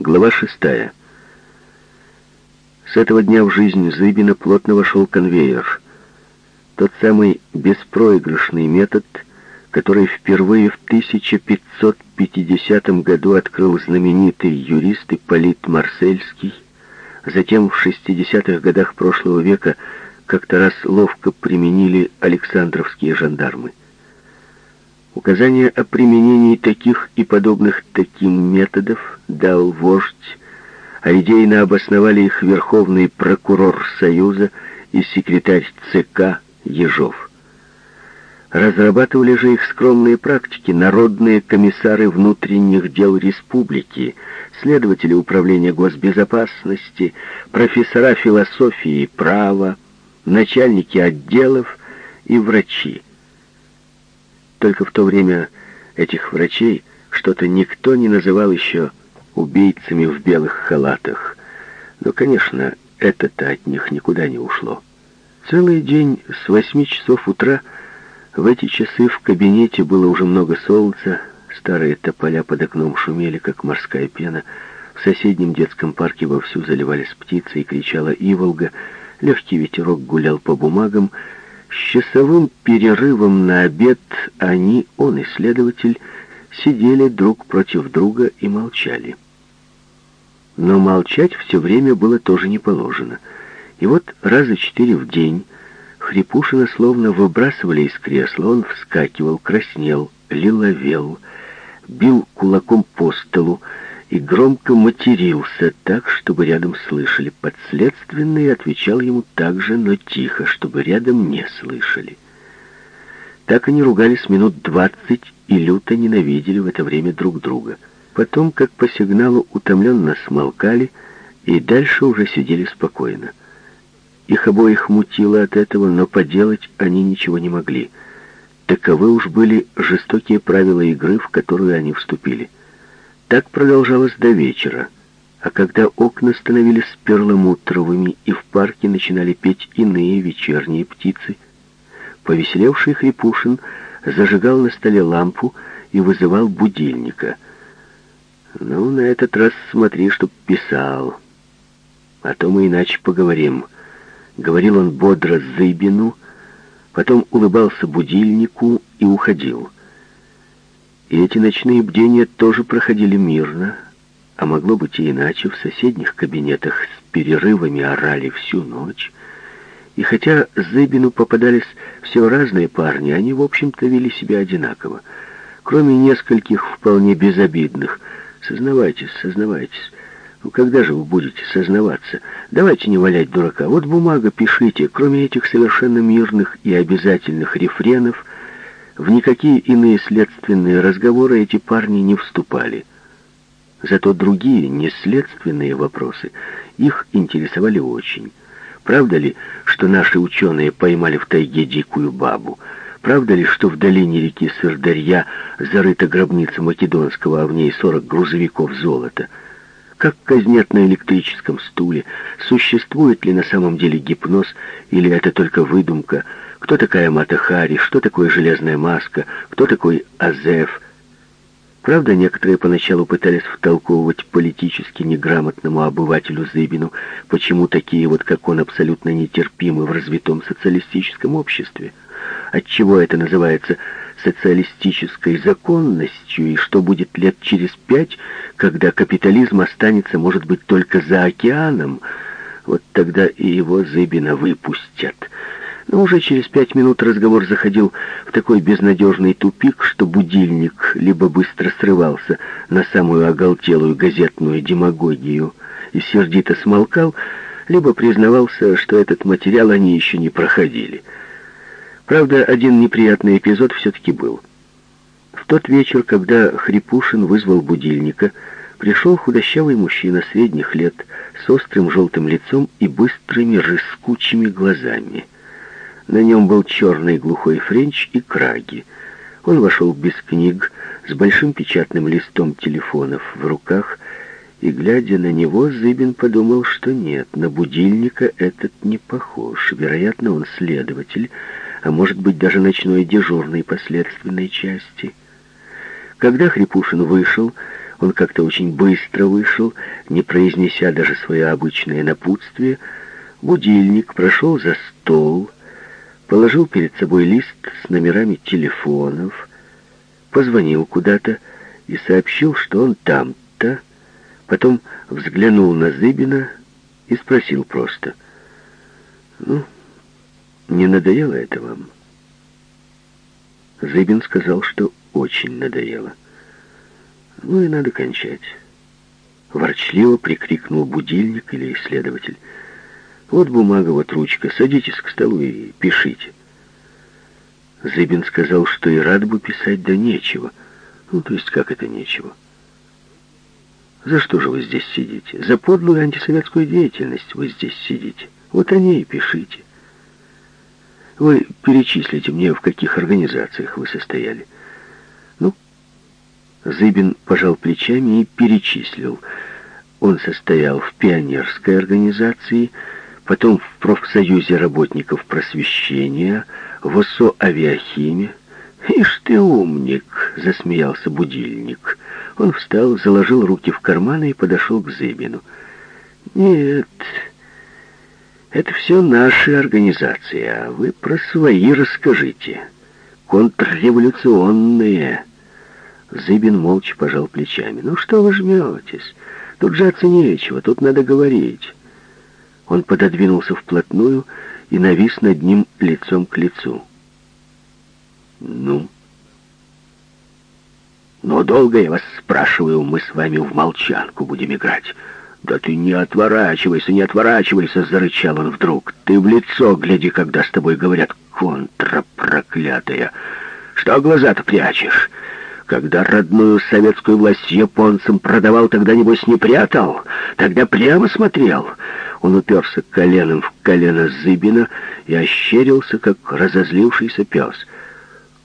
Глава шестая. С этого дня в жизнь Зыбина плотно вошел конвейер. Тот самый беспроигрышный метод, который впервые в 1550 году открыл знаменитый юрист Ипполит Марсельский, затем в 60-х годах прошлого века как-то раз ловко применили Александровские жандармы. Указания о применении таких и подобных таким методов дал вождь, а идейно обосновали их верховный прокурор Союза и секретарь ЦК Ежов. Разрабатывали же их скромные практики народные комиссары внутренних дел республики, следователи управления госбезопасности, профессора философии и права, начальники отделов и врачи. Только в то время этих врачей что-то никто не называл еще убийцами в белых халатах. Но, конечно, это-то от них никуда не ушло. Целый день с восьми часов утра в эти часы в кабинете было уже много солнца, старые тополя под окном шумели, как морская пена, в соседнем детском парке вовсю заливались птицы и кричала иволга, легкий ветерок гулял по бумагам, с часовым перерывом на обед они, он и следователь, сидели друг против друга и молчали. Но молчать все время было тоже не положено. И вот раза четыре в день Хрипушина словно выбрасывали из кресла, он вскакивал, краснел, лиловел, бил кулаком по столу, и громко матерился так, чтобы рядом слышали. Подследственный отвечал ему так же, но тихо, чтобы рядом не слышали. Так они ругались минут двадцать и люто ненавидели в это время друг друга. Потом, как по сигналу, утомленно смолкали и дальше уже сидели спокойно. Их обоих мутило от этого, но поделать они ничего не могли. Таковы уж были жестокие правила игры, в которую они вступили. Так продолжалось до вечера, а когда окна становились перламутровыми и в парке начинали петь иные вечерние птицы, повеселевший Хрипушин зажигал на столе лампу и вызывал будильника. «Ну, на этот раз смотри, чтоб писал, а то мы иначе поговорим», — говорил он бодро Зыбину, потом улыбался будильнику и уходил. И эти ночные бдения тоже проходили мирно, а могло быть и иначе. В соседних кабинетах с перерывами орали всю ночь. И хотя Зыбину попадались все разные парни, они, в общем-то, вели себя одинаково. Кроме нескольких вполне безобидных. Сознавайтесь, сознавайтесь. Ну, когда же вы будете сознаваться? Давайте не валять дурака. Вот бумага, пишите. Кроме этих совершенно мирных и обязательных рефренов, в никакие иные следственные разговоры эти парни не вступали. Зато другие, неследственные вопросы их интересовали очень. Правда ли, что наши ученые поймали в тайге дикую бабу? Правда ли, что в долине реки Сырдарья зарыта гробница Македонского, а в ней 40 грузовиков золота? Как казнят на электрическом стуле? Существует ли на самом деле гипноз, или это только выдумка – кто такая Мата Хари, что такое железная маска, кто такой Азеф. Правда, некоторые поначалу пытались втолковывать политически неграмотному обывателю Зыбину, почему такие вот, как он, абсолютно нетерпимы в развитом социалистическом обществе. Отчего это называется социалистической законностью, и что будет лет через пять, когда капитализм останется, может быть, только за океаном, вот тогда и его Зыбина выпустят. Но уже через пять минут разговор заходил в такой безнадежный тупик, что будильник либо быстро срывался на самую оголтелую газетную демагогию и сердито смолкал, либо признавался, что этот материал они еще не проходили. Правда, один неприятный эпизод все-таки был. В тот вечер, когда Хрипушин вызвал будильника, пришел худощавый мужчина средних лет с острым желтым лицом и быстрыми рыскучими глазами. На нем был черный глухой френч и краги. Он вошел без книг, с большим печатным листом телефонов в руках, и, глядя на него, Зыбин подумал, что нет, на будильника этот не похож. Вероятно, он следователь, а может быть даже ночной дежурный последственной части. Когда Хрипушин вышел, Он как-то очень быстро вышел, не произнеся даже свое обычное напутствие. Будильник прошел за стол, положил перед собой лист с номерами телефонов, позвонил куда-то и сообщил, что он там-то, потом взглянул на Зыбина и спросил просто, «Ну, не надоело это вам?» Зыбин сказал, что очень надоело. Ну и надо кончать. Ворчливо прикрикнул будильник или исследователь. Вот бумага, вот ручка. Садитесь к столу и пишите. Зыбин сказал, что и рад бы писать, да нечего. Ну, то есть, как это нечего? За что же вы здесь сидите? За подлую антисоветскую деятельность вы здесь сидите. Вот о ней пишите. Вы перечислите мне, в каких организациях вы состояли. Ну, Зыбин пожал плечами и перечислил. Он состоял в пионерской организации, потом в профсоюзе работников просвещения, в ОСО «Авиахиме». «Ишь ты умник!» — засмеялся будильник. Он встал, заложил руки в карманы и подошел к Зыбину. «Нет, это все наши организации, а вы про свои расскажите. Контрреволюционные». Зыбин молча пожал плечами. «Ну что вы жметесь? Тут жаться нечего, тут надо говорить». Он пододвинулся вплотную и навис над ним лицом к лицу. «Ну?» «Но долго я вас спрашиваю, мы с вами в молчанку будем играть». «Да ты не отворачивайся, не отворачивайся!» — зарычал он вдруг. «Ты в лицо гляди, когда с тобой говорят контра проклятая! Что глаза-то прячешь? Когда родную советскую власть японцам продавал, тогда, небось, не прятал? Тогда прямо смотрел?» Он уперся коленом в колено Зыбина и ощерился, как разозлившийся пес.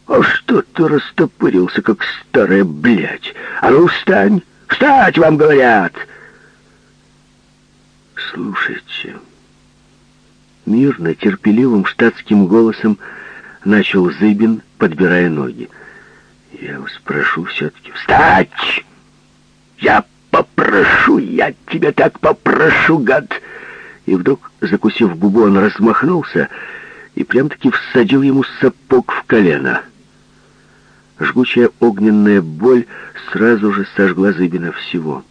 «А что ты растопырился, как старая блядь? А ну, встань! Встать, вам говорят!» «Слушайте...» Мирно, терпеливым штатским голосом начал Зыбин, подбирая ноги. «Я вас прошу все-таки встать! Я попрошу, я тебя так попрошу, гад!» И вдруг, закусив губу, он размахнулся и прям-таки всадил ему сапог в колено. Жгучая огненная боль сразу же сожгла Зыбина всего.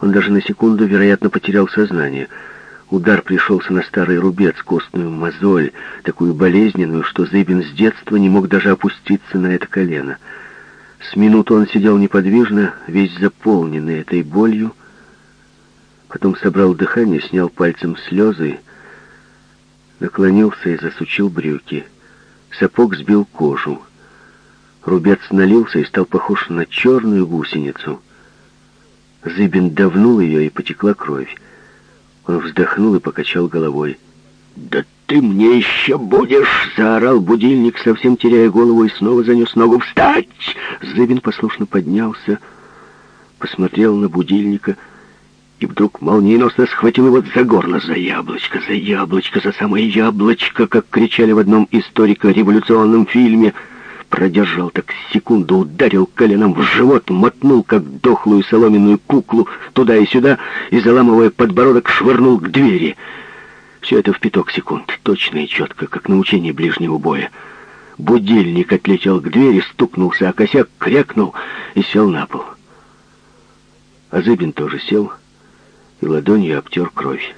Он даже на секунду, вероятно, потерял сознание. Удар пришелся на старый рубец, костную мозоль, такую болезненную, что Зыбин с детства не мог даже опуститься на это колено. С минуту он сидел неподвижно, весь заполненный этой болью, потом собрал дыхание, снял пальцем слезы, наклонился и засучил брюки. Сапог сбил кожу. Рубец налился и стал похож на черную гусеницу — Зыбин давнул ее, и потекла кровь. Он вздохнул и покачал головой. «Да ты мне еще будешь!» — заорал будильник, совсем теряя голову, и снова занес ногу. «Встать!» Зыбин послушно поднялся, посмотрел на будильника и вдруг молниеносно схватил его за горло. «За яблочко! За яблочко! За самое яблочко!» как кричали в одном историко-революционном фильме — Продержал так секунду, ударил коленом в живот, мотнул, как дохлую соломенную куклу, туда и сюда, и, заламывая подбородок, швырнул к двери. Все это в пяток секунд, точно и четко, как на учении ближнего боя. Будильник отлетел к двери, стукнулся, а косяк крякнул и сел на пол. А Зыбин тоже сел и ладонью обтер кровь.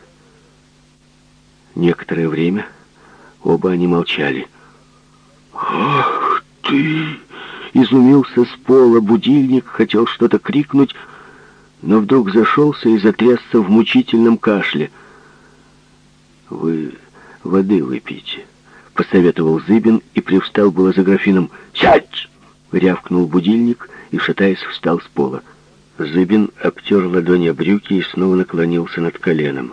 Некоторое время оба они молчали. «Ох!» Ты!» Изумился с пола будильник, хотел что-то крикнуть, но вдруг зашелся и затрясся в мучительном кашле. «Вы воды выпейте», — посоветовал Зыбин и привстал было за графином. «Сядь!» — рявкнул будильник и, шатаясь, встал с пола. Зыбин обтер ладони о брюки и снова наклонился над коленом.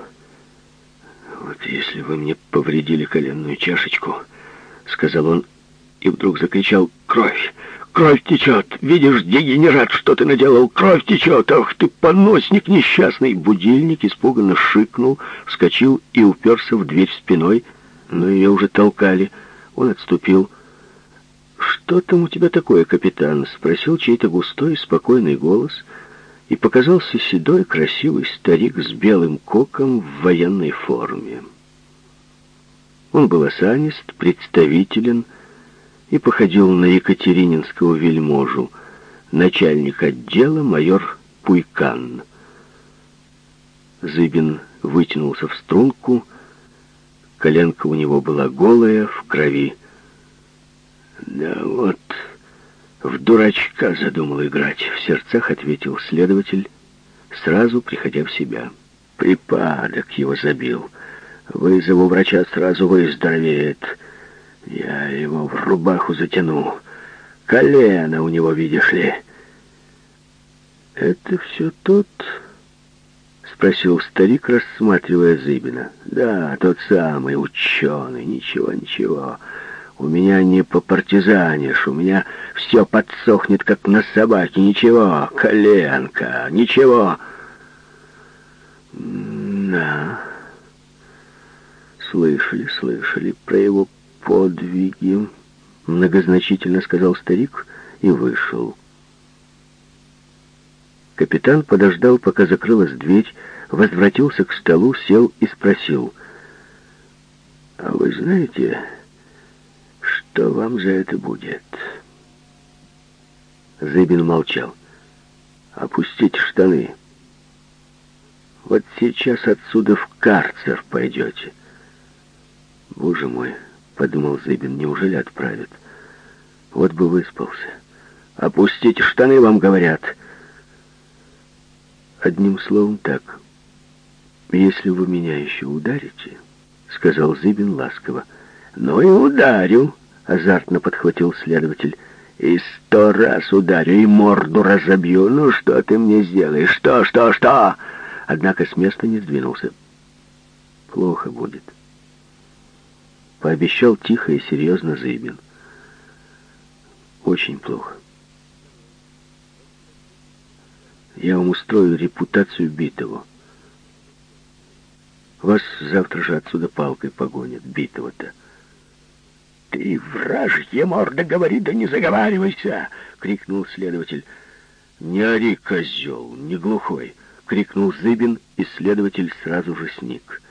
«Вот если вы мне повредили коленную чашечку», — сказал он и вдруг закричал «Кровь! Кровь течет! Видишь, дегенерат, что ты наделал? Кровь течет! Ах ты, поносник несчастный!» Будильник испуганно шикнул, вскочил и уперся в дверь спиной, но ее уже толкали. Он отступил. «Что там у тебя такое, капитан?» — спросил чей-то густой, спокойный голос. и показался седой, красивый старик с белым коком в военной форме. Он был осанист, представителен и походил на екатерининского вельможу, начальник отдела майор Пуйкан. Зыбин вытянулся в струнку, коленка у него была голая, в крови. «Да вот, в дурачка задумал играть», — в сердцах ответил следователь, сразу приходя в себя. Припадок его забил. Вызову врача сразу выздоровеет. Я его в рубаху затяну. Колено у него, видишь ли. Это все тот... — спросил старик, рассматривая Зыбина. «Да, тот самый ученый. Ничего, ничего. У меня не попартизанишь. У меня все подсохнет, как на собаке. Ничего, коленка, ничего». «Да, слышали, слышали про его подвиги», — многозначительно сказал старик и вышел. Капитан подождал, пока закрылась дверь, возвратился к столу, сел и спросил. «А вы знаете, что вам за это будет?» Зыбин молчал. «Опустите штаны. Вот сейчас отсюда в карцер пойдете». «Боже мой!» — подумал Зыбин, — «неужели отправят? Вот бы выспался». «Опустите штаны, вам говорят!» Одним словом так. Если вы меня еще ударите, сказал Зыбин ласково. Ну и ударю, азартно подхватил следователь. И сто раз ударю, и морду разобью. Ну что ты мне сделаешь? Что, что, что? Однако с места не сдвинулся. Плохо будет. Пообещал тихо и серьезно Зыбин. Очень плохо. Я вам устрою репутацию битого. Вас завтра же отсюда палкой погонят, битого-то. «Ты, вражья морда, говори, да не заговаривайся!» — крикнул следователь. «Не ори, козел, не глухой!» — крикнул Зыбин, и следователь сразу же сник.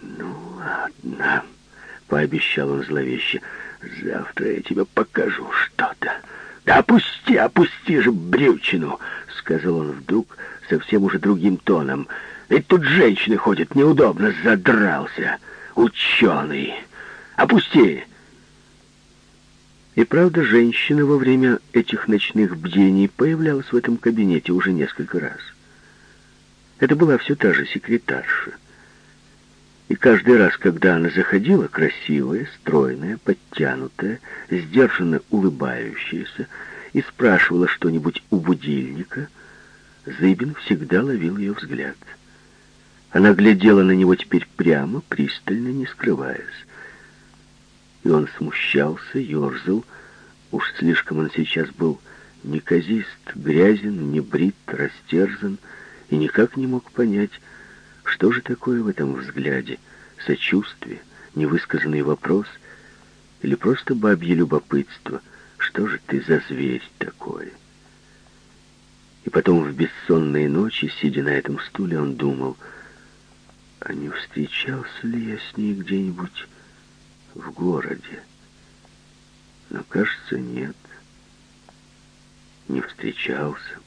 «Ну, ладно», — пообещал он зловеще, — «завтра я тебе покажу что-то». «Да опусти, опусти же брючину!» — сказал он вдруг совсем уже другим тоном. «Ведь тут женщины ходят, неудобно, задрался. Ученый! Опусти!» И правда, женщина во время этих ночных бдений появлялась в этом кабинете уже несколько раз. Это была все та же секретарша. И каждый раз, когда она заходила, красивая, стройная, подтянутая, сдержанно улыбающаяся, и спрашивала что-нибудь у будильника, Зыбин всегда ловил ее взгляд. Она глядела на него теперь прямо, пристально, не скрываясь. И он смущался, ерзал. Уж слишком он сейчас был неказист, грязен, небрит, растерзан, и никак не мог понять, что же такое в этом взгляде? Сочувствие, невысказанный вопрос или просто бабье любопытство? Что же ты за зверь такой? И потом в бессонные ночи, сидя на этом стуле, он думал, а не встречался ли я с ней где-нибудь в городе? Но, кажется, нет, не встречался.